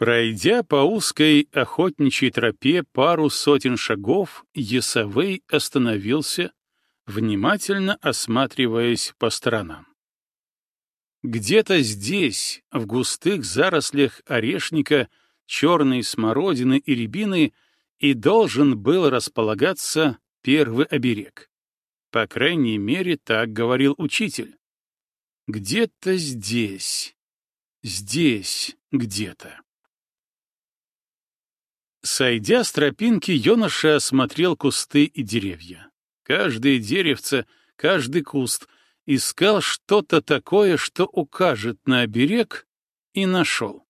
Пройдя по узкой охотничьей тропе пару сотен шагов, Есавей остановился, внимательно осматриваясь по сторонам. Где-то здесь, в густых зарослях орешника, черной смородины и рябины, и должен был располагаться первый оберег. По крайней мере, так говорил учитель. Где-то здесь, здесь где-то. Сойдя с тропинки, юноша осмотрел кусты и деревья. Каждое деревце, каждый куст искал что-то такое, что укажет на оберег, и нашел.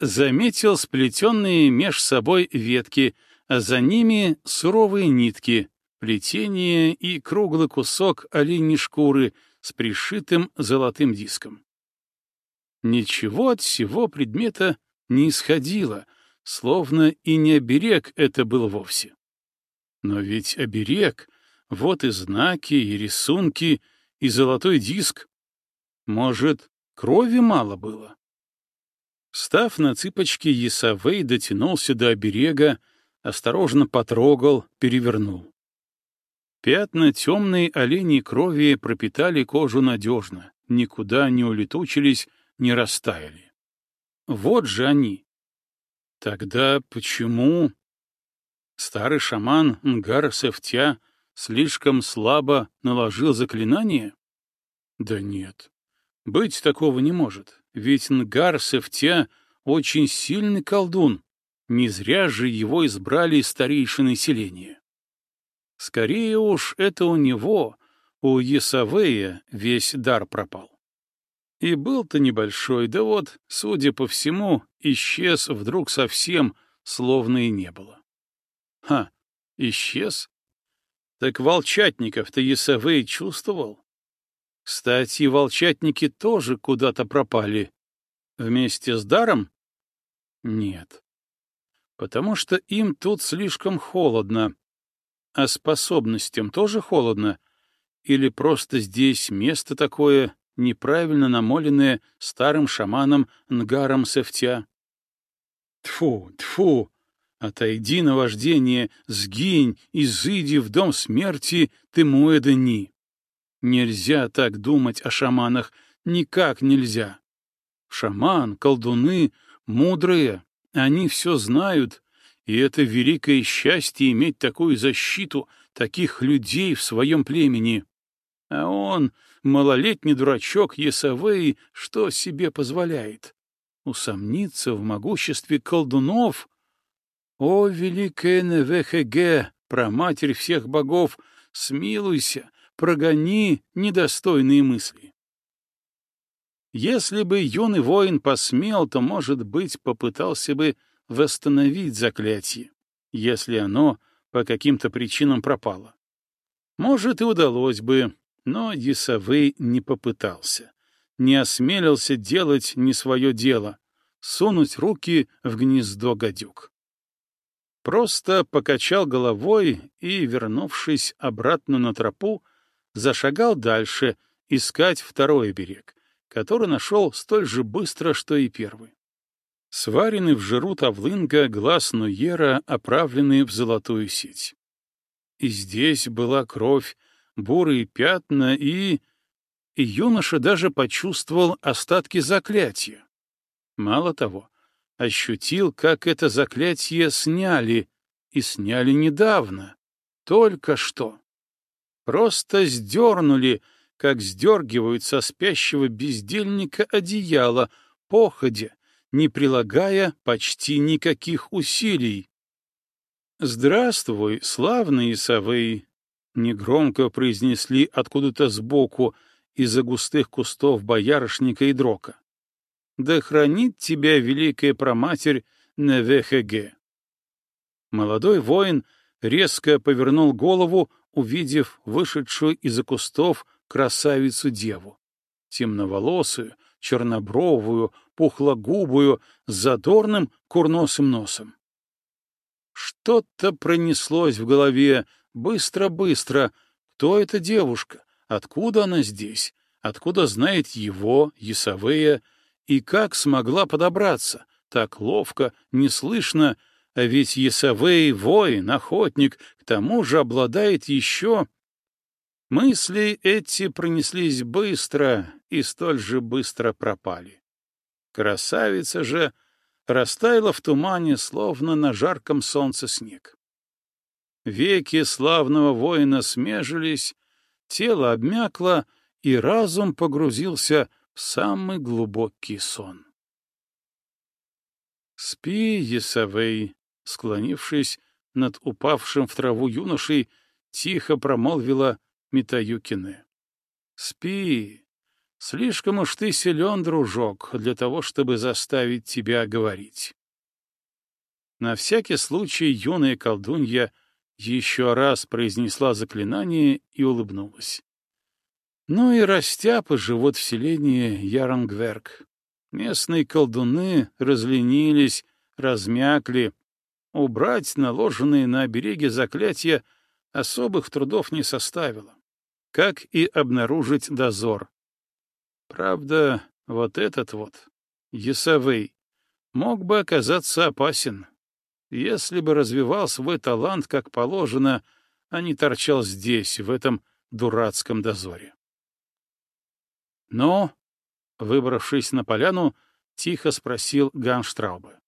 Заметил сплетенные меж собой ветки, а за ними суровые нитки, плетение и круглый кусок оленьей шкуры с пришитым золотым диском. Ничего от всего предмета не исходило, словно и не оберег это был вовсе. Но ведь оберег — вот и знаки, и рисунки, и золотой диск. Может, крови мало было? Став на цыпочки, Есавей дотянулся до оберега, осторожно потрогал, перевернул. Пятна темной оленей крови пропитали кожу надежно, никуда не улетучились, не растаяли. Вот же они, Тогда почему... Старый шаман Нгар Сефтя слишком слабо наложил заклинание? Да нет, быть такого не может, ведь Нгар Сефтя очень сильный колдун, не зря же его избрали старейшины селения. Скорее уж это у него, у Есавея, весь дар пропал. И был-то небольшой, да вот, судя по всему, исчез вдруг совсем, словно и не было. Ха, исчез? Так волчатников-то Ясавей чувствовал. Кстати, волчатники тоже куда-то пропали. Вместе с даром? Нет. Потому что им тут слишком холодно. А способностям тоже холодно? Или просто здесь место такое, неправильно намоленное старым шаманом Нгаром Сефтя. Тфу, тфу! Отойди на вождение, сгинь, изыди в дом смерти ты Муэдани. Нельзя так думать о шаманах, никак нельзя. Шаман, колдуны, мудрые, они все знают, и это великое счастье иметь такую защиту, таких людей в своем племени. А он, малолетний дурачок Есавей, что себе позволяет? Усомниться в могуществе колдунов? О, великая Невехеге, проматерь всех богов, смилуйся, прогони недостойные мысли. Если бы юный воин посмел, то, может быть, попытался бы восстановить заклятие, если оно по каким-то причинам пропало. Может, и удалось бы, но Есавей не попытался, не осмелился делать не свое дело, сунуть руки в гнездо гадюк. Просто покачал головой и, вернувшись обратно на тропу, зашагал дальше искать второй берег, который нашел столь же быстро, что и первый. Сваренный в жиру тавлынга глаз Нуера, оправленный в золотую сеть. И здесь была кровь, бурые пятна и... И юноша даже почувствовал остатки заклятия. Мало того, ощутил, как это заклятие сняли, и сняли недавно, только что. Просто сдернули, как сдергивают со спящего бездельника одеяло, походя, не прилагая почти никаких усилий. «Здравствуй, славный Исавей!» Негромко произнесли откуда-то сбоку из-за густых кустов боярышника и дрока. «Да хранит тебя великая проматерь Невехеге!» Молодой воин резко повернул голову, увидев вышедшую из-за кустов красавицу-деву, темноволосую, чернобровую, пухлогубую, с задорным курносым носом. Что-то пронеслось в голове, Быстро-быстро! Кто эта девушка? Откуда она здесь? Откуда знает его, Ясавея? И как смогла подобраться? так ловко, неслышно, а ведь Есавей — воин, охотник, к тому же обладает еще... Мысли эти пронеслись быстро и столь же быстро пропали. Красавица же растаяла в тумане, словно на жарком солнце снег. Веки славного воина смежились, тело обмякло, и разум погрузился в самый глубокий сон. «Спи, Есавей», — склонившись над упавшим в траву юношей, тихо промолвила Митаюкине. «Спи. Слишком уж ты силен, дружок, для того, чтобы заставить тебя говорить». На всякий случай юная колдунья еще раз произнесла заклинание и улыбнулась. Ну и растяпы живут в селении Ярангверк. Местные колдуны разленились, размякли. Убрать наложенные на береге заклятия особых трудов не составило. Как и обнаружить дозор. Правда, вот этот вот, Есавей, мог бы оказаться опасен, если бы развивал свой талант как положено, а не торчал здесь, в этом дурацком дозоре. Но, выбравшись на поляну, тихо спросил Ганштраубе.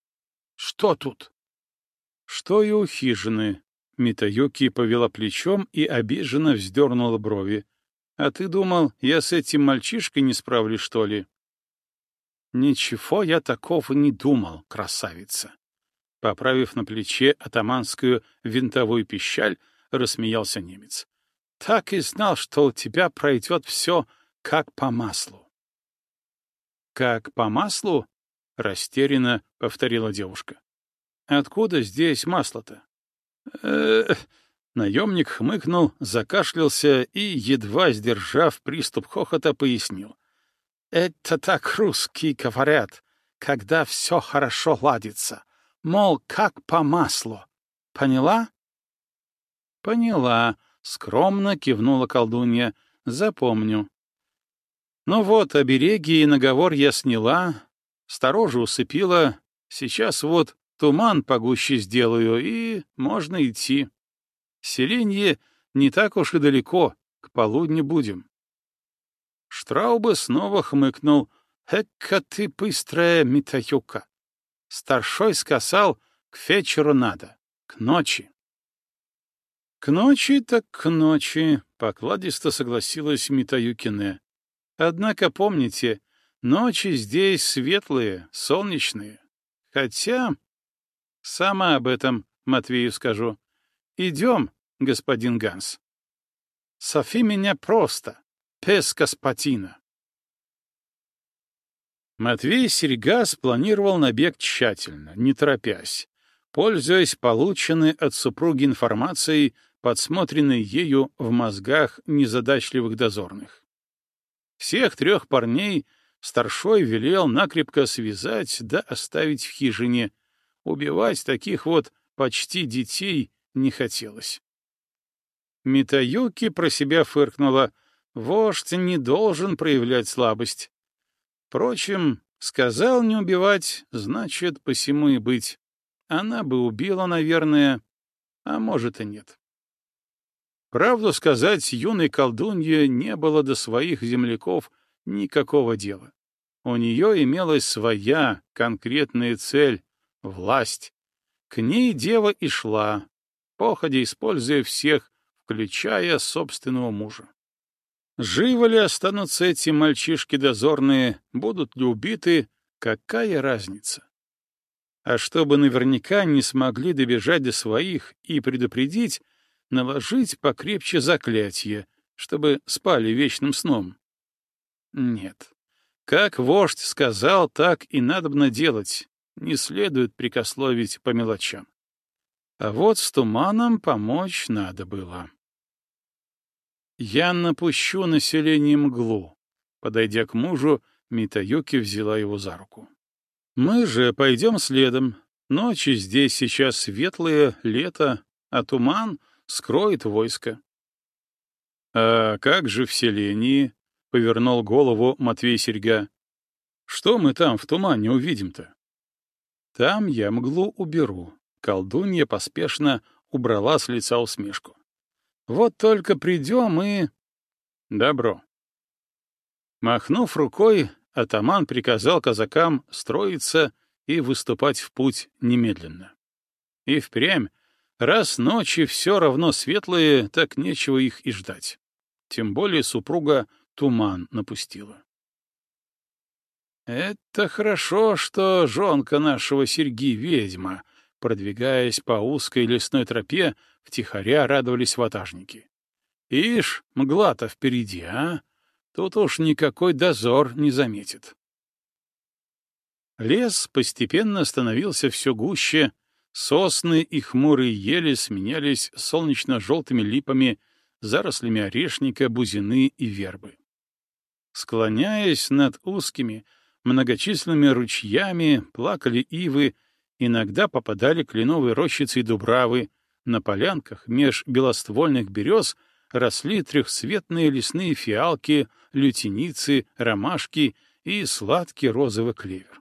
«Что тут?» «Что и у хижины». Митаюки повела плечом и обиженно вздернула брови. «А ты думал, я с этим мальчишкой не справлюсь, что ли?» «Ничего я такого не думал, красавица!» Поправив на плече атаманскую винтовую пищаль, рассмеялся немец. «Так и знал, что у тебя пройдет все как по маслу. «Как по маслу?» — растерянно повторила девушка. «Откуда здесь масло-то?» Наемник хмыкнул, закашлялся и, едва сдержав приступ хохота, пояснил. «Это так русские говорят, когда все хорошо ладится. Мол, как по маслу. Поняла?» «Поняла», — скромно кивнула колдунья. «Запомню. Ну вот, обереги и наговор я сняла, сторожу усыпила, сейчас вот туман погуще сделаю, и можно идти. Селенье не так уж и далеко, к полудню будем. Штрауба снова хмыкнул. «Экка ты быстрая, Митаюка! Старшой сказал, к вечеру надо, к ночи». «К ночи так к ночи», — покладисто согласилась Митаюкине. Однако помните, ночи здесь светлые, солнечные. Хотя... Сама об этом Матвею скажу. Идем, господин Ганс. Софи меня просто, пес Каспатина. Матвей Серега спланировал набег тщательно, не торопясь, пользуясь полученной от супруги информацией, подсмотренной ею в мозгах незадачливых дозорных. Всех трех парней старшой велел накрепко связать да оставить в хижине. Убивать таких вот почти детей не хотелось. Митаюки про себя фыркнула. Вождь не должен проявлять слабость. Впрочем, сказал не убивать, значит, посему и быть. Она бы убила, наверное, а может и нет. Правду сказать, юной колдунье не было до своих земляков никакого дела. У нее имелась своя конкретная цель — власть. К ней дева и шла, походя используя всех, включая собственного мужа. Живы ли останутся эти мальчишки дозорные, будут ли убиты, какая разница? А чтобы наверняка не смогли добежать до своих и предупредить, наложить покрепче заклятие, чтобы спали вечным сном. Нет. Как вождь сказал, так и надобно делать. Не следует прикословить по мелочам. А вот с туманом помочь надо было. Я напущу население мглу. Подойдя к мужу, Митаюки взяла его за руку. Мы же пойдем следом. Ночи здесь сейчас светлые, лето, а туман скроет войско. — А как же в селении? — повернул голову Матвей Серьга. — Что мы там в тумане увидим-то? Там я мглу уберу. Колдунья поспешно убрала с лица усмешку. Вот только придем и... Добро. Махнув рукой, атаман приказал казакам строиться и выступать в путь немедленно. И впрямь, раз ночи все равно светлые, так нечего их и ждать. Тем более супруга туман напустила. «Это хорошо, что жонка нашего Серги ведьма», продвигаясь по узкой лесной тропе, втихаря радовались ватажники. «Ишь, мгла-то впереди, а? Тут уж никакой дозор не заметит». Лес постепенно становился все гуще, сосны и хмурые ели сменялись солнечно-желтыми липами, зарослями орешника, бузины и вербы. Склоняясь над узкими, многочисленными ручьями, плакали ивы, иногда попадали кленовые рощицы и дубравы, на полянках меж белоствольных берез росли трехцветные лесные фиалки, лютеницы, ромашки и сладкий розовый клевер.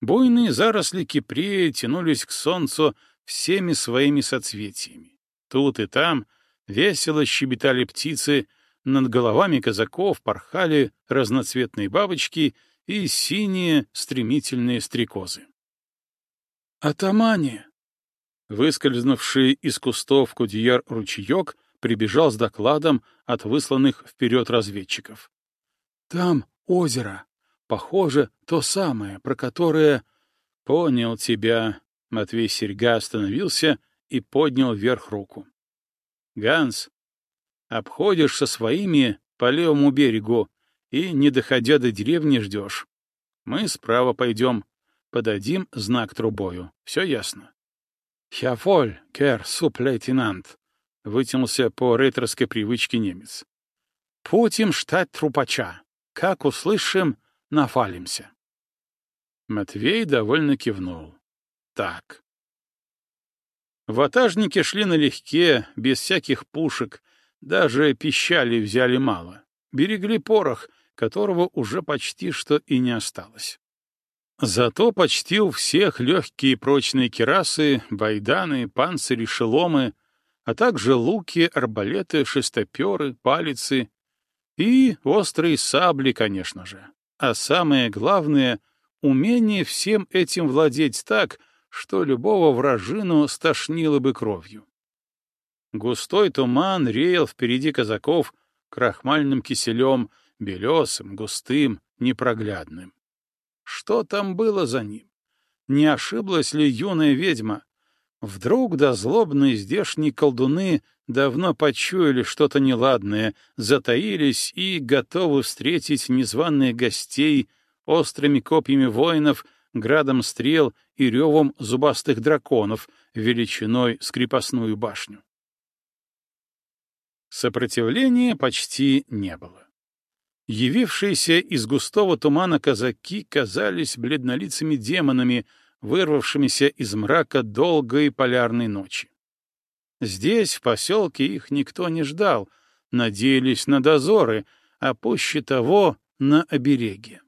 Буйные заросли кипрея тянулись к солнцу всеми своими соцветиями. Тут и там весело щебетали птицы, над головами казаков порхали разноцветные бабочки и синие стремительные стрекозы. «Атамане!» Выскользнувший из кустов кудьяр ручеек прибежал с докладом от высланных вперед разведчиков. «Там озеро. Похоже, то самое, про которое...» «Понял тебя», — Матвей Серьга остановился и поднял вверх руку. «Ганс, обходишь со своими по левому берегу и, не доходя до деревни, ждешь. Мы справа пойдем, подадим знак трубою. Все ясно?» «Хяволь, кер, суп-лейтенант», — вытянулся по рейтерской привычке немец. «Путем штать трупача. Как услышим, нафалимся». Матвей довольно кивнул. «Так». Ватажники шли налегке, без всяких пушек, даже пищали взяли мало. Берегли порох, которого уже почти что и не осталось. Зато почти у всех легкие прочные керасы, байданы, панцири, шеломы, а также луки, арбалеты, шестоперы, палицы и острые сабли, конечно же. А самое главное — умение всем этим владеть так, что любого вражину стошнило бы кровью. Густой туман реял впереди казаков крахмальным киселем, белесым, густым, непроглядным. Что там было за ним? Не ошиблась ли юная ведьма? Вдруг да злобные здешние колдуны давно почуяли что-то неладное, затаились и готовы встретить незваных гостей острыми копьями воинов, градом стрел и ревом зубастых драконов величиной с крепостную башню. Сопротивления почти не было. Явившиеся из густого тумана казаки казались бледнолицами демонами, вырвавшимися из мрака долгой полярной ночи. Здесь, в поселке, их никто не ждал, надеялись на дозоры, а пуще того — на обереги.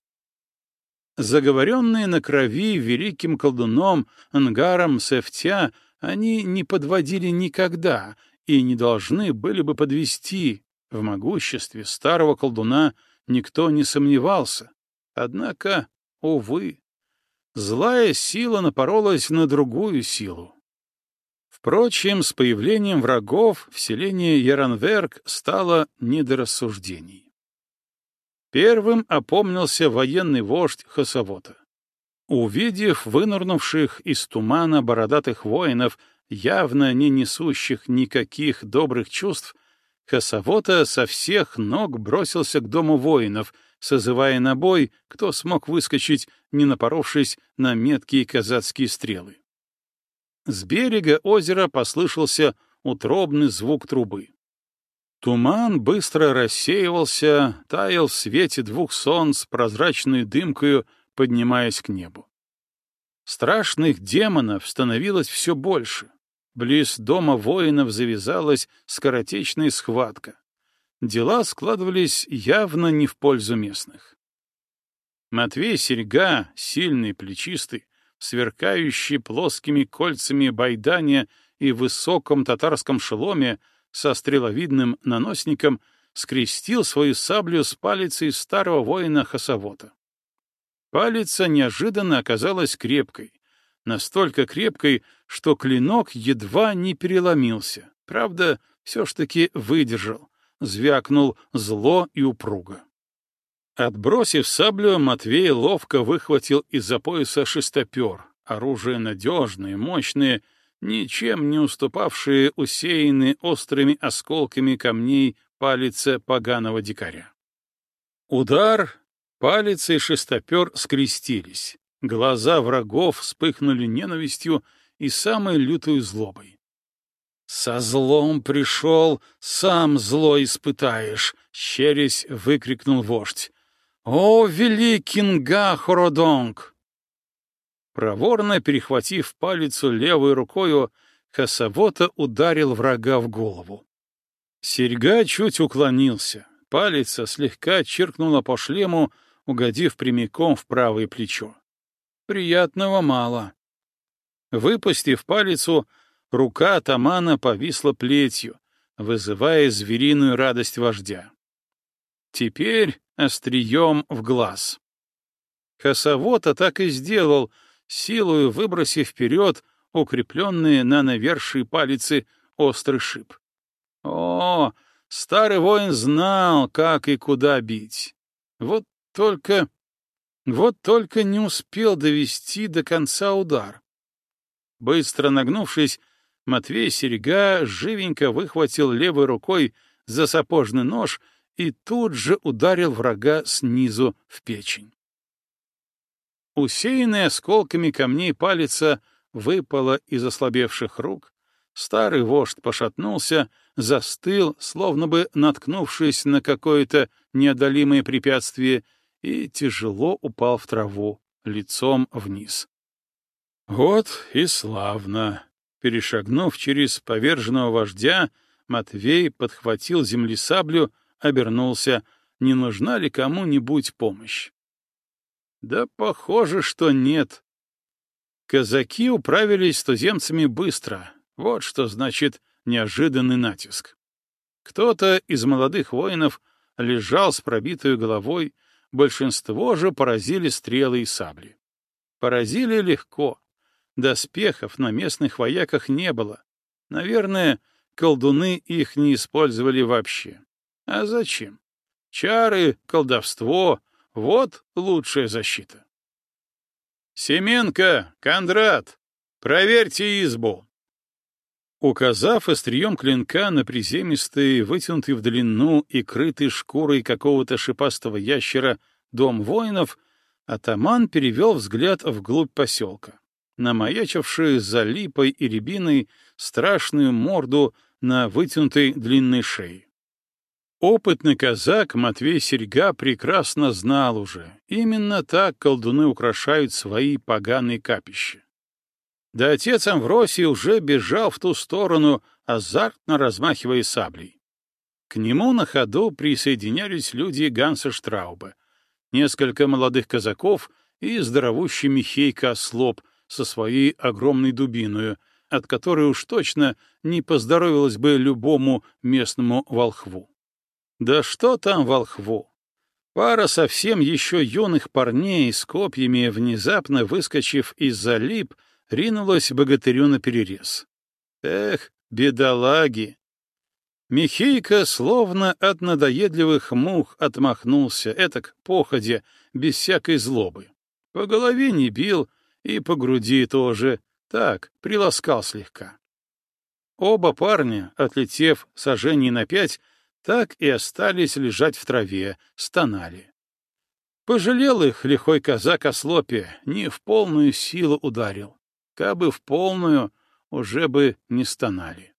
Заговоренные на крови великим колдуном Ангаром Сефтя, они не подводили никогда и не должны были бы подвести, в могуществе старого колдуна никто не сомневался. Однако, увы, злая сила напоролась на другую силу. Впрочем, с появлением врагов в селении Яранверк стало не до рассуждений. Первым опомнился военный вождь Хасавота. Увидев вынырнувших из тумана бородатых воинов, явно не несущих никаких добрых чувств, Хасавота со всех ног бросился к дому воинов, созывая на бой, кто смог выскочить, не напоровшись на меткие казацкие стрелы. С берега озера послышался утробный звук трубы. Туман быстро рассеивался, таял в свете двух солнц прозрачной дымкою, поднимаясь к небу. Страшных демонов становилось все больше. Близ дома воинов завязалась скоротечная схватка. Дела складывались явно не в пользу местных. Матвей Серьга, сильный, плечистый, сверкающий плоскими кольцами байдания и высоком татарском шеломе со стреловидным наносником, скрестил свою саблю с палицей старого воина Хасавота. Палица неожиданно оказалась крепкой, настолько крепкой, что клинок едва не переломился. Правда, все ж таки выдержал, звякнул зло и упруго. Отбросив саблю, Матвей ловко выхватил из-за пояса шестопер, оружие надежное, мощное, ничем не уступавшие усеянные острыми осколками камней палице поганого дикаря. Удар, палец и шестопер скрестились. Глаза врагов вспыхнули ненавистью и самой лютой злобой. «Со злом пришел, сам зло испытаешь!» — щерясь выкрикнул вождь. «О, великий Нга Хородонг!» Проворно перехватив палицу левой рукою, Хасавота ударил врага в голову. Серьга чуть уклонился, палица слегка чиркнула по шлему, угодив прямиком в правое плечо. Приятного мало. Выпустив палицу, рука атамана повисла плетью, вызывая звериную радость вождя. Теперь острием в глаз. Косовота так и сделал, силою выбросив вперед укрепленные на навершие палицы острый шип. О, старый воин знал, как и куда бить. Вот только вот только не успел довести до конца удар. Быстро нагнувшись, Матвей Серега живенько выхватил левой рукой за сапожный нож и тут же ударил врага снизу в печень. Усеянная осколками камней палица выпала из ослабевших рук, старый вождь пошатнулся, застыл, словно бы наткнувшись на какое-то неодолимое препятствие, и тяжело упал в траву, лицом вниз. Вот и славно. Перешагнув через поверженного вождя, Матвей подхватил земли саблю, обернулся, не нужна ли кому-нибудь помощь. Да похоже, что нет. Казаки управились с туземцами быстро. Вот что значит неожиданный натиск. Кто-то из молодых воинов лежал с пробитой головой, большинство же поразили стрелы и сабли. Поразили легко. Доспехов на местных вояках не было. Наверное, колдуны их не использовали вообще. А зачем? Чары, колдовство — вот лучшая защита. «Семенко, Кондрат, проверьте избу!» Указав острием клинка на приземистый, вытянутый в длину и крытый шкурой какого-то шипастого ящера дом воинов, атаман перевел взгляд вглубь поселка, намаячившую за липой и рябиной страшную морду на вытянутой длинной шее. Опытный казак Матвей Серьга прекрасно знал уже, именно так колдуны украшают свои поганые капища. Да отец Амвросий уже бежал в ту сторону, азартно размахивая саблей. К нему на ходу присоединялись люди Ганса Штрауба, несколько молодых казаков и здоровущий Михейка Ослоп со своей огромной дубиною, от которой уж точно не поздоровилось бы любому местному волхву. Да что там волхву? Пара совсем еще юных парней с копьями, внезапно выскочив из-за лип, ринулась богатырю на перерез. Эх, бедолаги! Михейка словно от надоедливых мух отмахнулся, этак походя, без всякой злобы. По голове не бил и по груди тоже, так, приласкал слегка. Оба парня, отлетев сожжений на пять, так и остались лежать в траве, стонали. Пожалел их лихой казак о слопе, не в полную силу ударил. Кабы в полную, уже бы не стонали.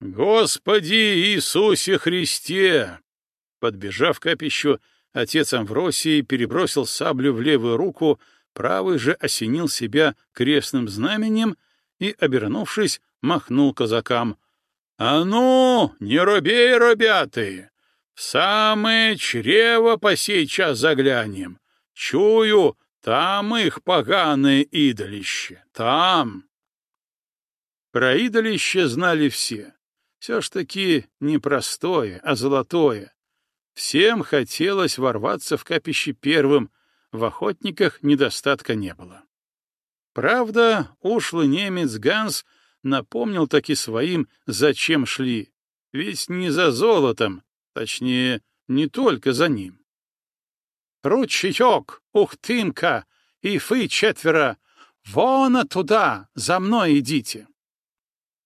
«Господи Иисусе Христе!» Подбежав к капищу, отец Амвросий перебросил саблю в левую руку, правый же осенил себя крестным знаменем и, обернувшись, махнул казакам. «А ну, не робей, ребята! В самое чрево по сей час заглянем! Чую, Там их поганое идолище, там. Про идолище знали все. Все ж таки не простое, а золотое. Всем хотелось ворваться в капище первым, в охотниках недостатка не было. Правда, ушлый немец Ганс напомнил таки своим, зачем шли, ведь не за золотом, точнее, не только за ним. «Ручеек, ухтымка, и вы четверо, вон туда, за мной идите!»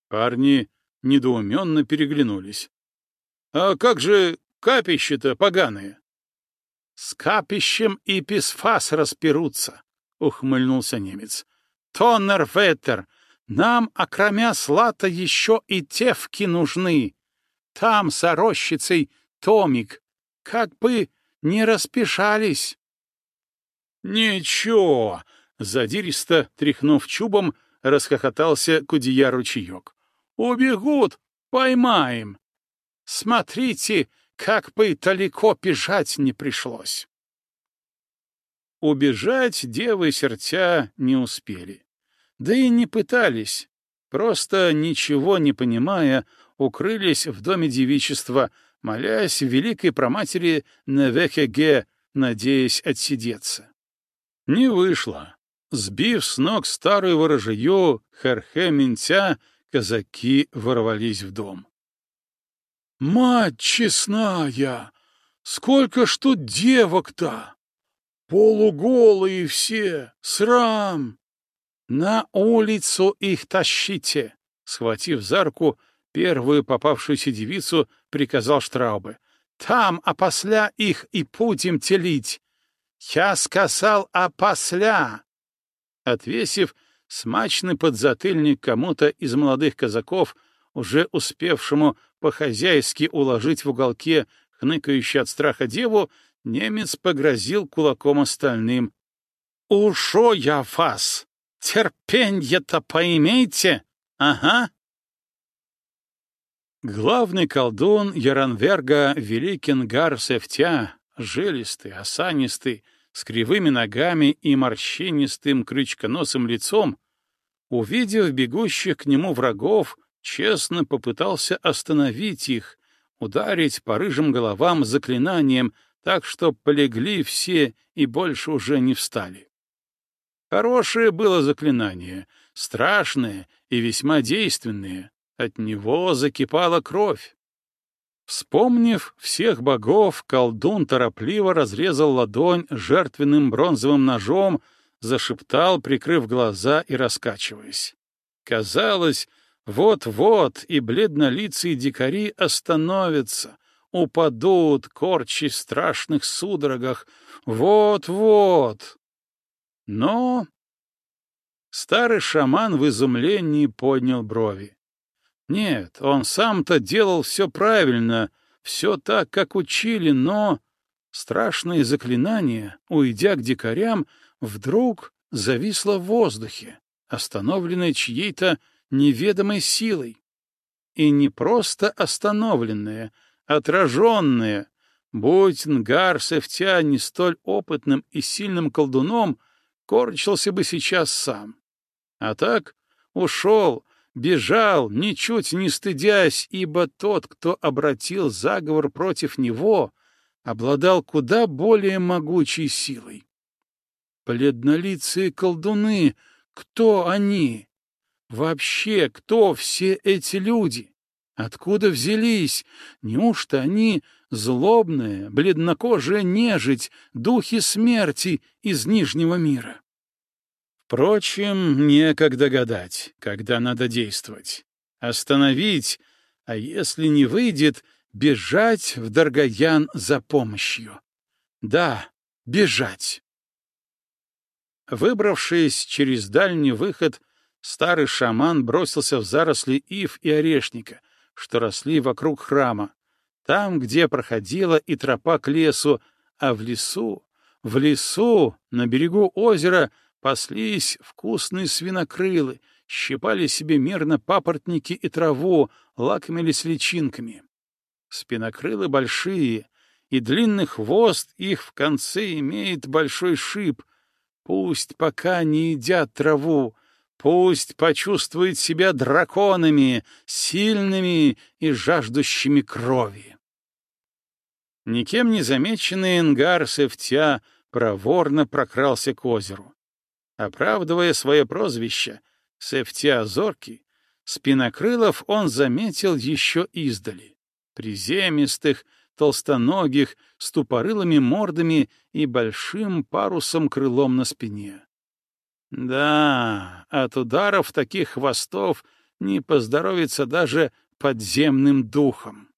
Парни недоуменно переглянулись. «А как же капище-то поганые?» «С капищем и писфас расперутся», — ухмыльнулся немец. «Тоннер-ветер, нам, окромя слата, еще и тевки нужны. Там, с рощицей, томик. Как бы не распешались. Ничего, задиристо, тряхнув чубом, расхохотался кудия ручеек. Убегут, поймаем. Смотрите, как бы далеко бежать не пришлось. Убежать девы сердца не успели. Да и не пытались. Просто, ничего не понимая, укрылись в доме девичества, молясь великой проматери Невехеге, надеясь отсидеться. Не вышло. Сбив с ног старую ворожью Херхе Минтя, казаки ворвались в дом. «Мать честная! Сколько ж тут девок-то! Полуголые все! Срам!» «На улицу их тащите!» Схватив за руку первую попавшуюся девицу, приказал Штраубе. «Там опосля их и будем телить! Я сказал опосля!» Отвесив смачный подзатыльник кому-то из молодых казаков, уже успевшему по-хозяйски уложить в уголке хныкающую от страха деву, немец погрозил кулаком остальным. «Ушо я вас! Терпенье-то поимейте! Ага!» Главный колдун Яранверга Великингар Сефтя, жилистый, осанистый, с кривыми ногами и морщинистым крючконосым лицом, увидев бегущих к нему врагов, честно попытался остановить их, ударить по рыжим головам заклинанием, так что полегли все и больше уже не встали. Хорошее было заклинание, страшное и весьма действенное. От него закипала кровь. Вспомнив всех богов, колдун торопливо разрезал ладонь жертвенным бронзовым ножом, зашептал, прикрыв глаза и раскачиваясь. Казалось, вот-вот и бледнолицые дикари остановятся, упадут, корчи в страшных судорогах. Вот-вот. Но старый шаман в изумлении поднял брови. Нет, он сам-то делал все правильно, все так, как учили, но страшное заклинание, уйдя к дикарям, вдруг зависло в воздухе, остановленное чьей-то неведомой силой. И не просто остановленное, отраженное, будь Нгар Севтя не столь опытным и сильным колдуном, корчился бы сейчас сам. А так ушел, бежал, ничуть не стыдясь, ибо тот, кто обратил заговор против него, обладал куда более могучей силой. Бледнолицые колдуны, кто они? Вообще, кто все эти люди? Откуда взялись? Неужто они злобная, бледнокожая нежить, духи смерти из Нижнего мира? Впрочем, некогда гадать, когда надо действовать. Остановить, а если не выйдет, бежать в Даргаян за помощью. Да, бежать. Выбравшись через дальний выход, старый шаман бросился в заросли ив и орешника, что росли вокруг храма, там, где проходила и тропа к лесу, а в лесу, в лесу, на берегу озера — Паслись вкусные свинокрылы, щипали себе мирно папоротники и траву, лакомились личинками. Спинокрылы большие, и длинный хвост их в конце имеет большой шип. Пусть пока не едят траву, пусть почувствует себя драконами, сильными и жаждущими крови. Никем не замеченный Энгар Севтя проворно прокрался к озеру. Оправдывая свое прозвище, Севтя Зоркий, спинокрылов он заметил еще издали. Приземистых, толстоногих, с тупорылыми мордами и большим парусом крылом на спине. Да, от ударов таких хвостов не поздоровится даже подземным духом.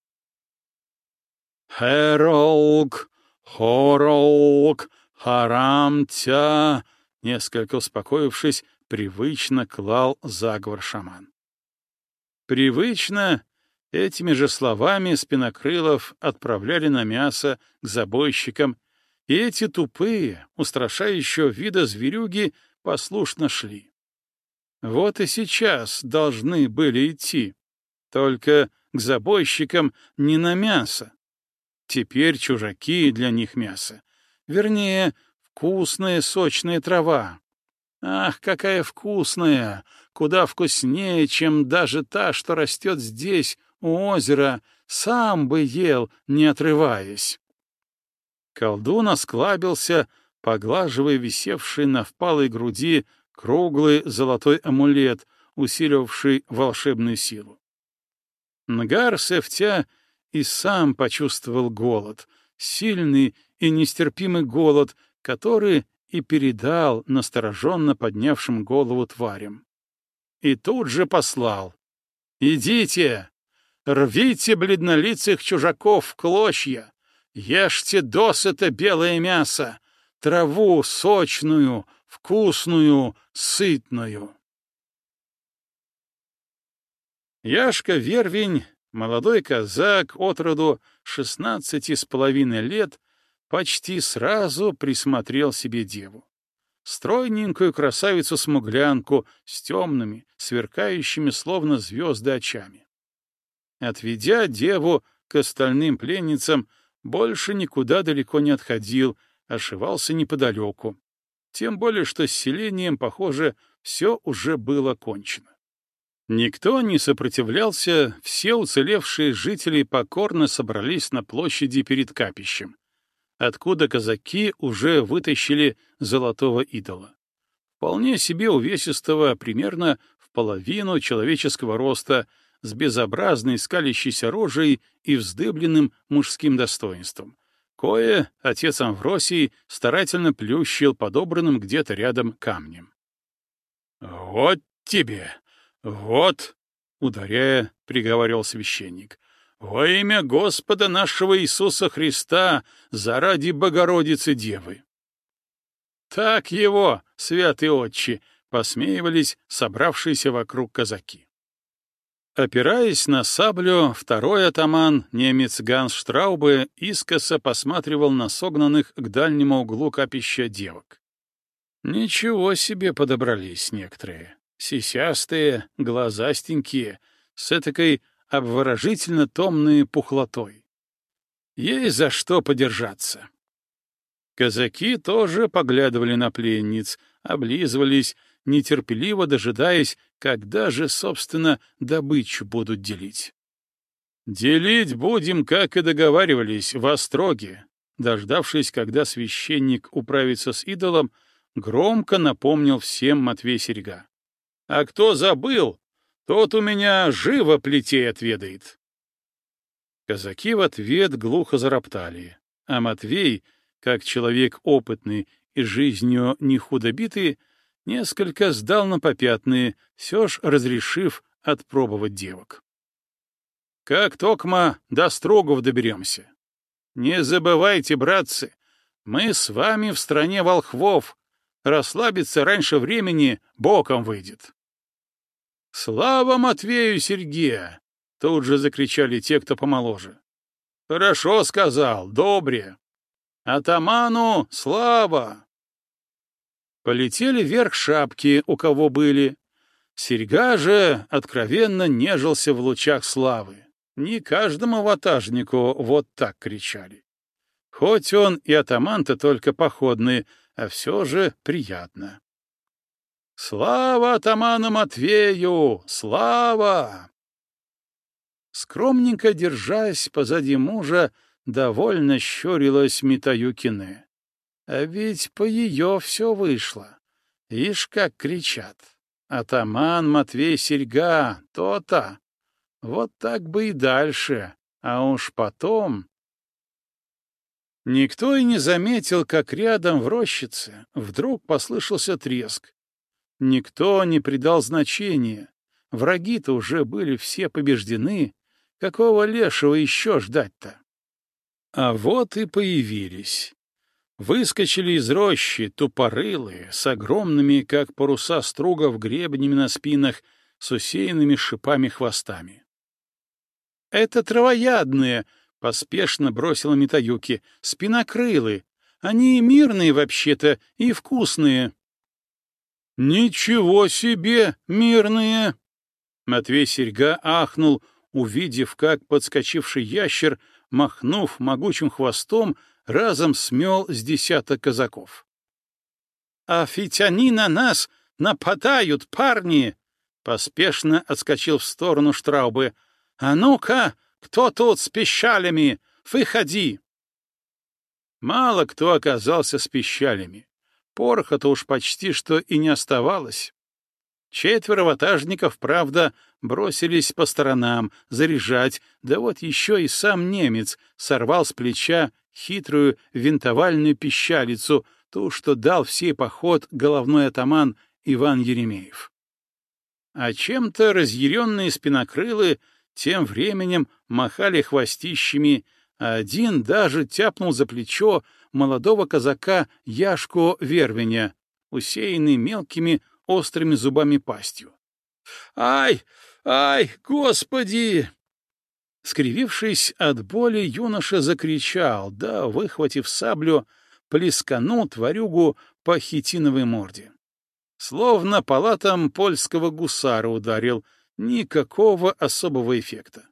«Херолк, хоролк, харамтя!» Несколько успокоившись, привычно клал заговор шаман. Привычно этими же словами спинокрылов отправляли на мясо к забойщикам, и эти тупые, устрашающего вида зверюги послушно шли. Вот и сейчас должны были идти, только к забойщикам не на мясо. Теперь чужаки для них мясо. Вернее, вкусная сочная трава. Ах, какая вкусная! Куда вкуснее, чем даже та, что растет здесь, у озера, сам бы ел, не отрываясь. Колдун осклабился, поглаживая висевший на впалой груди круглый золотой амулет, усиливавший волшебную силу. Нгар Сефтя и сам почувствовал голод, сильный и нестерпимый голод, который и передал настороженно поднявшим голову тварям. И тут же послал. «Идите, рвите бледнолицых чужаков в клочья, ешьте досыта белое мясо, траву сочную, вкусную, сытную. Яшка Вервень, молодой казак от роду шестнадцати с половиной лет, почти сразу присмотрел себе деву. Стройненькую красавицу-смуглянку с темными, сверкающими словно звезды очами. Отведя деву к остальным пленницам, больше никуда далеко не отходил, ошивался неподалеку. Тем более, что с селением, похоже, все уже было кончено. Никто не сопротивлялся, все уцелевшие жители покорно собрались на площади перед капищем, откуда казаки уже вытащили золотого идола. Вполне себе увесистого, примерно в половину человеческого роста, с безобразной скалящейся рожей и вздыбленным мужским достоинством, Кое отец Амвросий старательно плющил подобранным где-то рядом камнем. «Вот тебе! Вот!» — ударяя, приговаривал священник. «Во имя Господа нашего Иисуса Христа, заради Богородицы Девы!» «Так его, святый отче!» — посмеивались собравшиеся вокруг казаки. Опираясь на саблю, второй атаман, немец Ганс Штраубе, искоса посматривал на согнанных к дальнему углу капища девок. Ничего себе подобрались некоторые. Сисястые, глазастенькие, с этакой обворожительно томной пухлотой. Ей за что подержаться. Казаки тоже поглядывали на пленниц, облизывались, нетерпеливо дожидаясь, когда же, собственно, добычу будут делить. «Делить будем, как и договаривались, в остроге», дождавшись, когда священник управится с идолом, громко напомнил всем Матвей Серега. «А кто забыл, тот у меня живо плетей отведает». Казаки в ответ глухо зароптали, а Матвей, как человек опытный и жизнью не худобитый, несколько сдал на попятные, все ж разрешив отпробовать девок. Как токма до строгов доберемся. Не забывайте, братцы, мы с вами в стране волхвов. Расслабиться раньше времени боком выйдет. «Слава Матвею Сергея!» — тут же закричали те, кто помоложе. «Хорошо сказал, добре. Атаману слава!» Полетели вверх шапки, у кого были. Серьга же откровенно нежился в лучах славы. Не каждому ватажнику вот так кричали. Хоть он и атаман-то только походный, а все же приятно. «Слава атаману Матвею! Слава!» Скромненько держась позади мужа, довольно щурилась Митаюкине. А ведь по ее все вышло. Ишь, как кричат. Атаман Матвей Серьга, то-то. Вот так бы и дальше. А уж потом... Никто и не заметил, как рядом в рощице вдруг послышался треск. Никто не придал значения. Враги-то уже были все побеждены. Какого лешего еще ждать-то? А вот и появились. Выскочили из рощи тупорылые, с огромными, как паруса стругов, гребнями на спинах, с усеянными шипами хвостами. «Это травоядные!» — поспешно бросила Митаюки. «Спинокрылы! Они мирные вообще-то и вкусные!» «Ничего себе, мирные!» Матвей Серьга ахнул, увидев, как подскочивший ящер, махнув могучим хвостом, разом смел с десяток казаков. «А они на нас нападают, парни!» Поспешно отскочил в сторону Штраубы. «А ну-ка, кто тут с пищалями? Выходи!» Мало кто оказался с пищалями. Пороха-то уж почти что и не оставалось. Четверо ватажников, правда, бросились по сторонам, заряжать, да вот еще и сам немец сорвал с плеча хитрую винтовальную пищалицу, ту, что дал всей поход головной атаман Иван Еремеев. А чем-то разъяренные спинокрылы тем временем махали хвостищами, а один даже тяпнул за плечо молодого казака Яшко Вервеня, усеянный мелкими острыми зубами пастью. «Ай! Ай! Господи!» Скривившись от боли, юноша закричал, да, выхватив саблю, плесканул тварюгу по хитиновой морде. Словно палатом польского гусара ударил, никакого особого эффекта.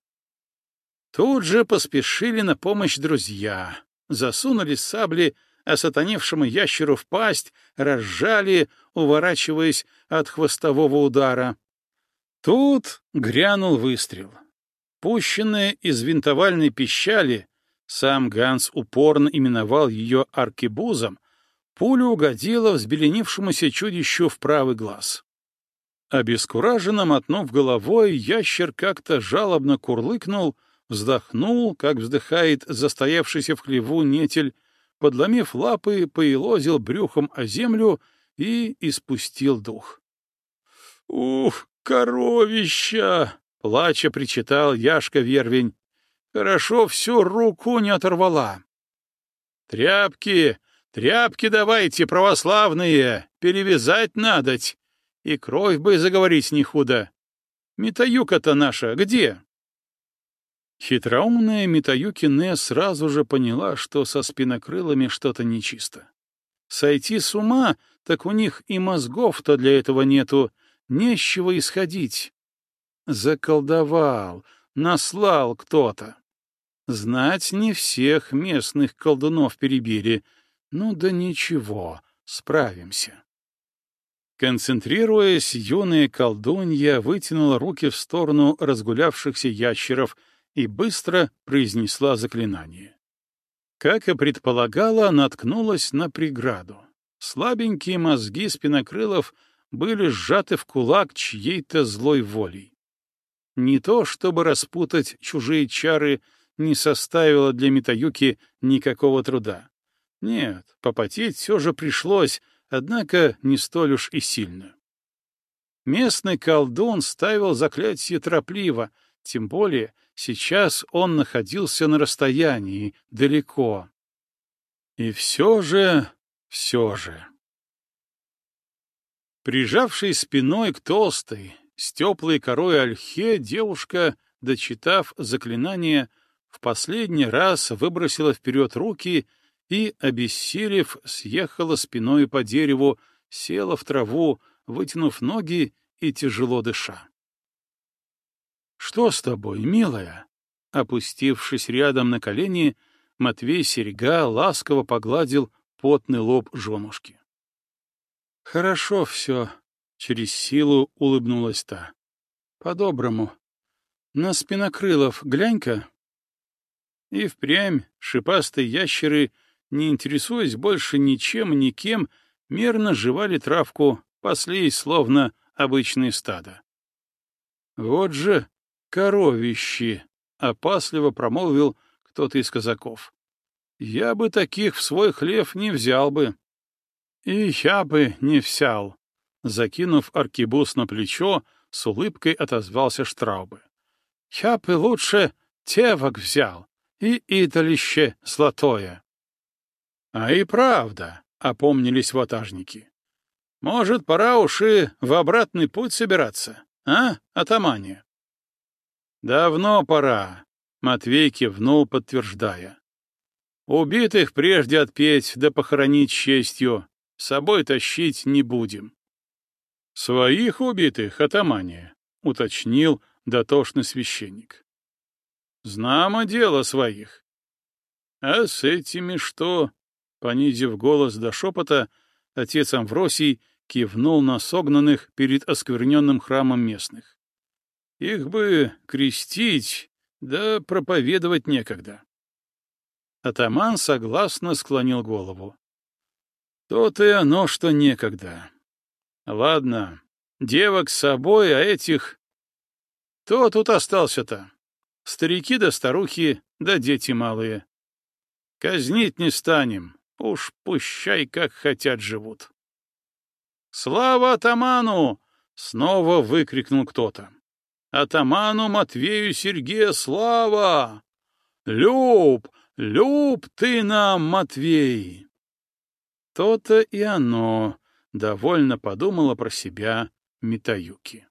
Тут же поспешили на помощь друзья, засунули сабли осатаневшему ящеру в пасть, разжали, уворачиваясь от хвостового удара. Тут грянул выстрел. Пущенная из винтовальной пищали, сам Ганс упорно именовал ее аркебузом, пуля угодила взбеленившемуся чудищу в правый глаз. Обескураженно мотнув головой, ящер как-то жалобно курлыкнул, вздохнул, как вздыхает застоявшийся в хлеву нетель, подломив лапы, поелозил брюхом о землю и испустил дух. «Ух, коровища!» — плача причитал Яшка Вервень. «Хорошо всю руку не оторвала». «Тряпки, тряпки давайте, православные, перевязать надоть, и кровь бы заговорить не худо. Митаюка-то наша где?» Хитроумная Митаюки сразу же поняла, что со спинокрылами что-то нечисто. Сойти с ума, так у них и мозгов-то для этого нету, не с чего исходить. Заколдовал, наслал кто-то. Знать не всех местных колдунов перебили. Ну да ничего, справимся. Концентрируясь, юная колдунья вытянула руки в сторону разгулявшихся ящеров и быстро произнесла заклинание. Как и предполагала, наткнулась на преграду. Слабенькие мозги спинокрылов были сжаты в кулак чьей-то злой волей. Не то, чтобы распутать чужие чары, не составило для Митаюки никакого труда. Нет, попотеть все же пришлось, однако не столь уж и сильно. Местный колдун ставил заклятие торопливо, тем более сейчас он находился на расстоянии, далеко. И все же, все же... Прижавшись спиной к толстой, с теплой корой ольхе девушка, дочитав заклинание, в последний раз выбросила вперед руки и, обессилев, съехала спиной по дереву, села в траву, вытянув ноги и тяжело дыша. «Что с тобой, милая?» Опустившись рядом на колени, Матвей Серега ласково погладил потный лоб женушки. Хорошо все, — через силу улыбнулась та. По-доброму. На спинокрылов глянь-ка. И впрямь шипастые ящеры, не интересуясь больше ничем и никем, мерно жевали травку, паслись словно обычные стада. Вот же коровищи, — опасливо промолвил кто-то из казаков. Я бы таких в свой хлев не взял бы. И я бы не взял. Закинув аркибус на плечо, с улыбкой отозвался Штраубы. Я бы лучше тевок взял и идолище золотое. А и правда, — опомнились ватажники. Может, пора уж и в обратный путь собираться, а, атамане? Давно пора, — Матвей кивнул, подтверждая. Убитых прежде отпеть да похоронить честью, с собой тащить не будем. Своих убитых, атамане, — уточнил дотошный священник. Знамо дело своих. А с этими что? Понизив голос до шепота, отец Амвросий кивнул на согнанных перед оскверненным храмом местных. Их бы крестить, да проповедовать некогда. Атаман согласно склонил голову. То-то и оно, что некогда. Ладно, девок с собой, а этих... Кто тут остался-то? Старики да старухи, да дети малые. Казнить не станем, уж пущай, как хотят живут. «Слава атаману!» — снова выкрикнул кто-то. «Атаману Матвею Сергея слава! Люб, люб ты нам, Матвей!» То-то и оно, — довольно подумала про себя Митаюки.